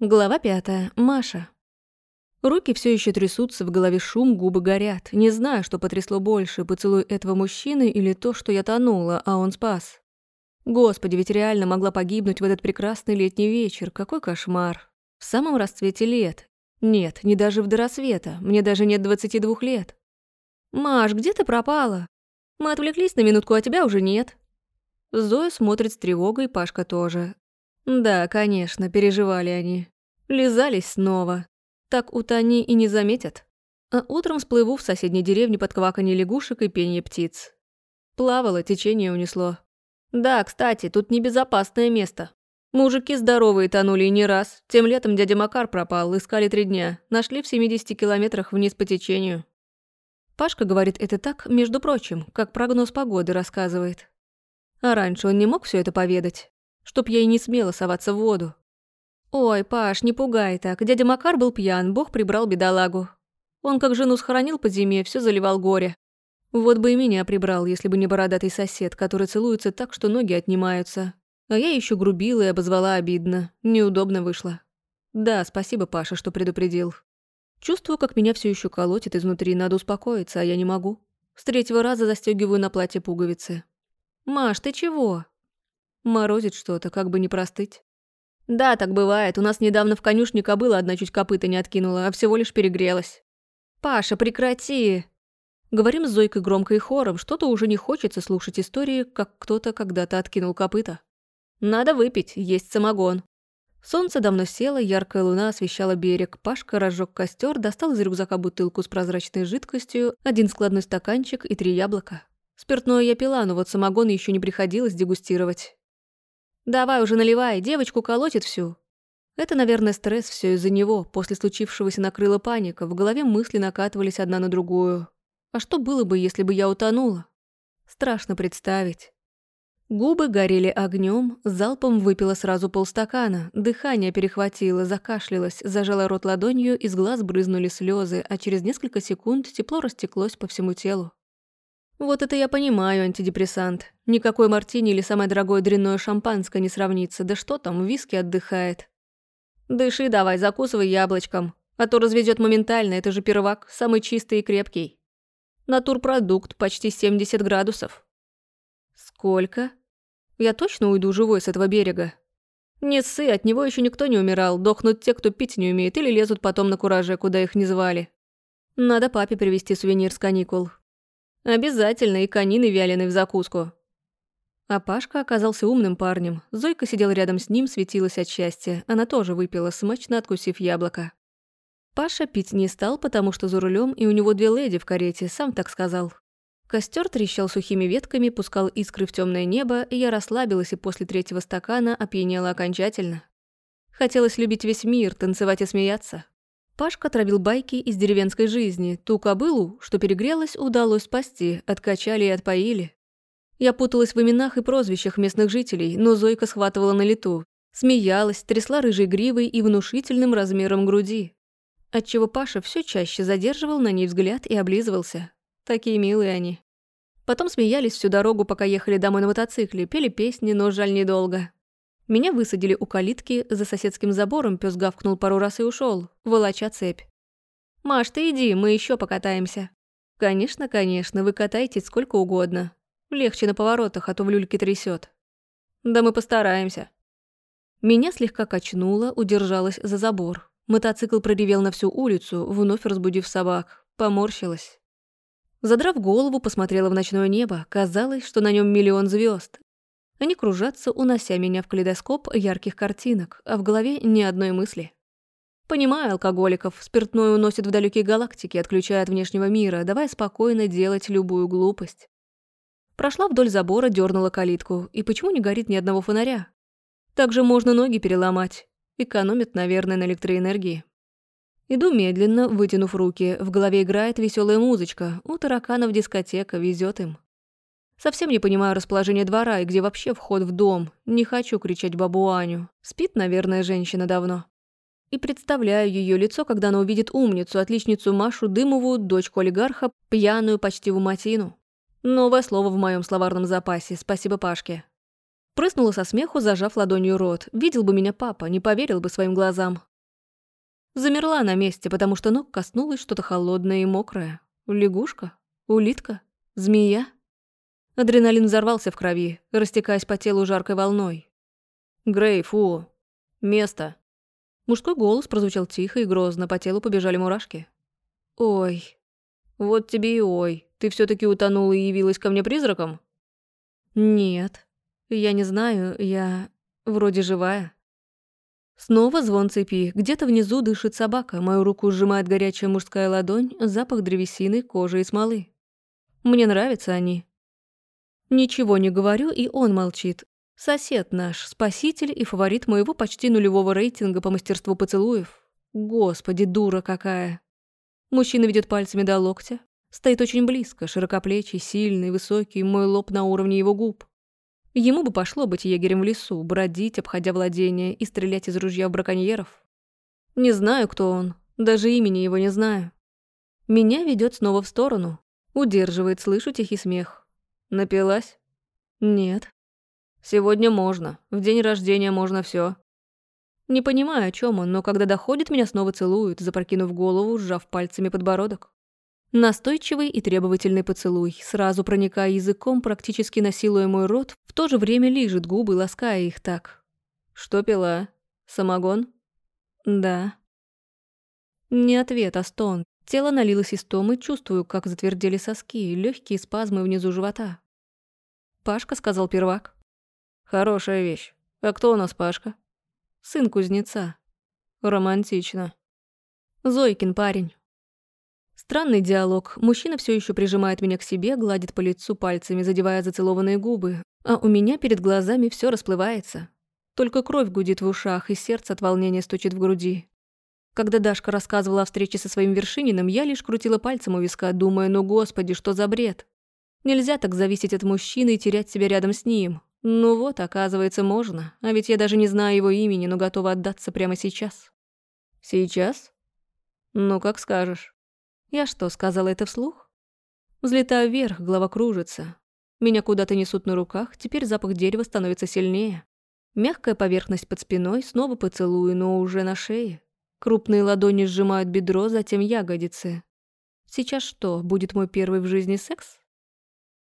Глава пятая. Маша. Руки все еще трясутся, в голове шум, губы горят. Не знаю, что потрясло больше, поцелуй этого мужчины или то, что я тонула, а он спас. Господи, ведь реально могла погибнуть в этот прекрасный летний вечер. Какой кошмар. В самом расцвете лет. Нет, не даже в до рассвета. Мне даже нет 22 лет. «Маш, где ты пропала? Мы отвлеклись на минутку, а тебя уже нет». Зоя смотрит с тревогой, Пашка тоже. Да, конечно, переживали они. Лизались снова. Так утони и не заметят. А утром всплыву в соседней деревне под кваканье лягушек и пение птиц. Плавало, течение унесло. Да, кстати, тут небезопасное место. Мужики здоровые тонули и не раз. Тем летом дядя Макар пропал, искали три дня. Нашли в 70 километрах вниз по течению. Пашка говорит это так, между прочим, как прогноз погоды рассказывает. А раньше он не мог все это поведать чтоб я и не смела соваться в воду. «Ой, Паш, не пугай так. Дядя Макар был пьян, бог прибрал бедолагу. Он как жену схоронил под зиме, все заливал горе. Вот бы и меня прибрал, если бы не бородатый сосед, который целуется так, что ноги отнимаются. А я еще грубила и обозвала обидно. Неудобно вышло. Да, спасибо, Паша, что предупредил. Чувствую, как меня все еще колотит изнутри, надо успокоиться, а я не могу. С третьего раза застегиваю на платье пуговицы. «Маш, ты чего?» Морозит что-то, как бы не простыть. Да, так бывает. У нас недавно в конюшне кобыла одна чуть копыта не откинула, а всего лишь перегрелась. «Паша, прекрати!» Говорим с Зойкой громко и хором, что-то уже не хочется слушать истории, как кто-то когда-то откинул копыта. Надо выпить, есть самогон. Солнце давно село, яркая луна освещала берег. Пашка разжег костер, достал из рюкзака бутылку с прозрачной жидкостью, один складной стаканчик и три яблока. Спиртное я пила, но вот самогон еще не приходилось дегустировать. «Давай уже наливай, девочку колотит всю». Это, наверное, стресс все из-за него. После случившегося накрыла паника, в голове мысли накатывались одна на другую. А что было бы, если бы я утонула? Страшно представить. Губы горели огнем, залпом выпила сразу полстакана, дыхание перехватило, закашлялась, зажала рот ладонью, из глаз брызнули слезы, а через несколько секунд тепло растеклось по всему телу. Вот это я понимаю, антидепрессант. Никакой мартини или самое дорогое дрянное шампанское не сравнится. Да что там, виски отдыхает. Дыши давай, закусывай яблочком. А то разведет моментально, это же первак, самый чистый и крепкий. Натурпродукт, почти 70 градусов. Сколько? Я точно уйду живой с этого берега? Не ссы, от него еще никто не умирал. Дохнут те, кто пить не умеет, или лезут потом на кураже, куда их не звали. Надо папе привезти сувенир с каникул. Обязательно и конины вяленой в закуску. А Пашка оказался умным парнем. Зойка сидела рядом с ним, светилась от счастья. Она тоже выпила, смачно откусив яблоко. Паша пить не стал, потому что за рулем, и у него две леди в карете, сам так сказал. Костер трещал сухими ветками, пускал искры в темное небо, и я расслабилась и после третьего стакана опьянела окончательно. Хотелось любить весь мир, танцевать и смеяться. Пашка травил байки из деревенской жизни. Ту кобылу, что перегрелась, удалось спасти, откачали и отпоили. Я путалась в именах и прозвищах местных жителей, но Зойка схватывала на лету. Смеялась, трясла рыжей гривой и внушительным размером груди. Отчего Паша все чаще задерживал на ней взгляд и облизывался. Такие милые они. Потом смеялись всю дорогу, пока ехали домой на мотоцикле, пели песни, но жаль недолго. Меня высадили у калитки, за соседским забором пес гавкнул пару раз и ушел, волоча цепь. «Маш, ты иди, мы еще покатаемся». «Конечно, конечно, вы катаетесь сколько угодно. Легче на поворотах, а то в люльке трясет. «Да мы постараемся». Меня слегка качнуло, удержалась за забор. Мотоцикл проревел на всю улицу, вновь разбудив собак. Поморщилась. Задрав голову, посмотрела в ночное небо. Казалось, что на нем миллион звезд. Они кружатся, унося меня в калейдоскоп ярких картинок, а в голове ни одной мысли. Понимаю алкоголиков, спиртное уносит в далекие галактики, отключая от внешнего мира, давая спокойно делать любую глупость. Прошла вдоль забора, дернула калитку. И почему не горит ни одного фонаря? Также можно ноги переломать. Экономит, наверное, на электроэнергии. Иду медленно, вытянув руки. В голове играет веселая музычка. У тараканов дискотека, везет им. Совсем не понимаю расположение двора и где вообще вход в дом. Не хочу кричать бабу Аню. Спит, наверное, женщина давно. И представляю ее лицо, когда она увидит умницу, отличницу Машу Дымову, дочку олигарха, пьяную почти в уматину. Новое слово в моем словарном запасе, спасибо Пашке. Прыснула со смеху, зажав ладонью рот. Видел бы меня папа, не поверил бы своим глазам. Замерла на месте, потому что ног коснулось что-то холодное и мокрое. Лягушка? Улитка? Змея? Адреналин взорвался в крови, растекаясь по телу жаркой волной. «Грей, фу! Место!» Мужской голос прозвучал тихо и грозно, по телу побежали мурашки. «Ой, вот тебе и ой, ты все таки утонула и явилась ко мне призраком?» «Нет, я не знаю, я вроде живая». Снова звон цепи. Где-то внизу дышит собака. Мою руку сжимает горячая мужская ладонь, запах древесины, кожи и смолы. Мне нравятся они. Ничего не говорю, и он молчит. Сосед наш, спаситель и фаворит моего почти нулевого рейтинга по мастерству поцелуев. Господи, дура какая. Мужчина ведет пальцами до локтя. Стоит очень близко, широкоплечий, сильный, высокий, мой лоб на уровне его губ. Ему бы пошло быть егерем в лесу, бродить, обходя владения и стрелять из ружья в браконьеров. Не знаю, кто он, даже имени его не знаю. Меня ведет снова в сторону. Удерживает, слышу тихий смех. Напилась? Нет. Сегодня можно. В день рождения можно все. Не понимаю, о чем он, но когда доходит, меня снова целуют, запрокинув голову, сжав пальцами подбородок. Настойчивый и требовательный поцелуй, сразу проникая языком, практически насилуя мой рот, в то же время лижет губы, лаская их так. «Что пила? Самогон?» «Да». Не ответ, а стон. Тело налилось истомой, чувствую, как затвердели соски, легкие спазмы внизу живота. Пашка сказал первак. «Хорошая вещь. А кто у нас Пашка?» «Сын кузнеца». «Романтично». «Зойкин парень». Странный диалог. Мужчина все еще прижимает меня к себе, гладит по лицу пальцами, задевая зацелованные губы. А у меня перед глазами все расплывается. Только кровь гудит в ушах, и сердце от волнения стучит в груди. Когда Дашка рассказывала о встрече со своим Вершининым, я лишь крутила пальцем у виска, думая, ну господи, что за бред. Нельзя так зависеть от мужчины и терять себя рядом с ним. Ну вот, оказывается, можно. А ведь я даже не знаю его имени, но готова отдаться прямо сейчас. Сейчас? Ну, как скажешь. Я что, сказала это вслух? Взлетаю вверх, голова кружится. Меня куда-то несут на руках, теперь запах дерева становится сильнее. Мягкая поверхность под спиной, снова поцелуй, но уже на шее. Крупные ладони сжимают бедро, затем ягодицы. Сейчас что, будет мой первый в жизни секс?